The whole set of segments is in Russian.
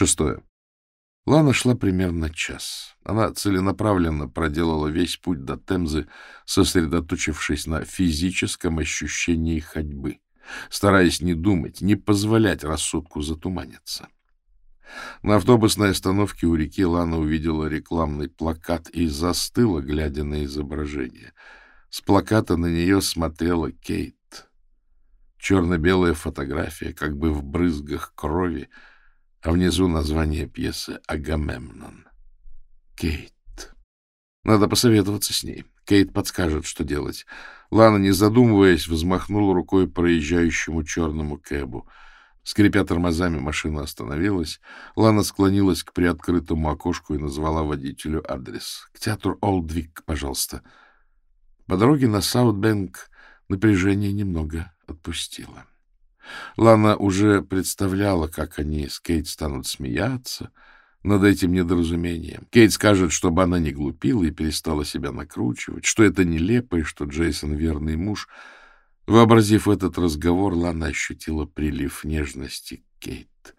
Шестое. Лана шла примерно час. Она целенаправленно проделала весь путь до Темзы, сосредоточившись на физическом ощущении ходьбы, стараясь не думать, не позволять рассудку затуманиться. На автобусной остановке у реки Лана увидела рекламный плакат и застыла, глядя на изображение. С плаката на нее смотрела Кейт. Черно-белая фотография, как бы в брызгах крови, а внизу название пьесы «Агамемнон». Кейт. Надо посоветоваться с ней. Кейт подскажет, что делать. Лана, не задумываясь, взмахнула рукой проезжающему черному кэбу. Скрипя тормозами, машина остановилась. Лана склонилась к приоткрытому окошку и назвала водителю адрес. — К театру Олдвик, пожалуйста. По дороге на Саутбэнк напряжение немного отпустило. Лана уже представляла, как они с Кейт станут смеяться над этим недоразумением. Кейт скажет, чтобы она не глупила и перестала себя накручивать, что это нелепо и что Джейсон верный муж. Вообразив этот разговор, Лана ощутила прилив нежности к Кейт,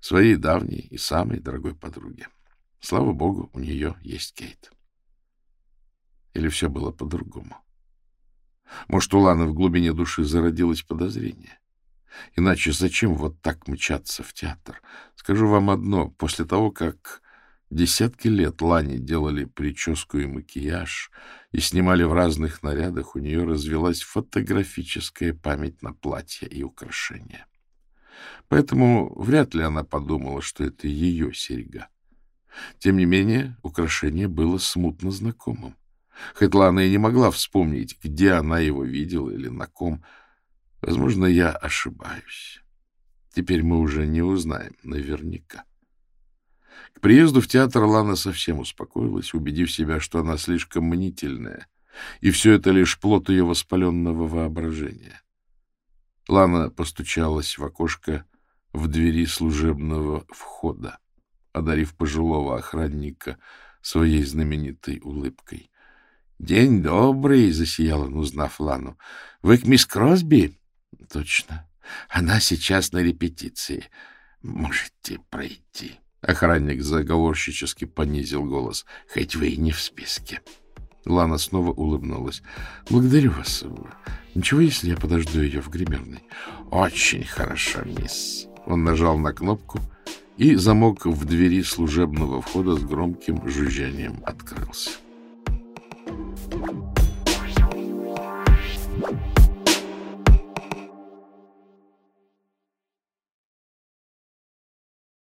своей давней и самой дорогой подруге. Слава богу, у нее есть Кейт. Или все было по-другому? Может, у Ланы в глубине души зародилось подозрение? Иначе зачем вот так мчаться в театр? Скажу вам одно. После того, как десятки лет Лане делали прическу и макияж и снимали в разных нарядах, у нее развелась фотографическая память на платья и украшения. Поэтому вряд ли она подумала, что это ее серьга. Тем не менее, украшение было смутно знакомым. Хоть Лана и не могла вспомнить, где она его видела или на ком, — Возможно, я ошибаюсь. Теперь мы уже не узнаем наверняка. К приезду в театр Лана совсем успокоилась, убедив себя, что она слишком мнительная, и все это лишь плод ее воспаленного воображения. Лана постучалась в окошко в двери служебного входа, одарив пожилого охранника своей знаменитой улыбкой. — День добрый! — засиял он, узнав Лану. — Вы к мисс Кросби? Точно. Она сейчас на репетиции. Можете пройти. Охранник заговорщически понизил голос. Хоть вы и не в списке. Лана снова улыбнулась. Благодарю вас. Ничего, если я подожду ее в гримерной? Очень хорошо, мисс. Он нажал на кнопку, и замок в двери служебного входа с громким жужжанием открылся. Thank you.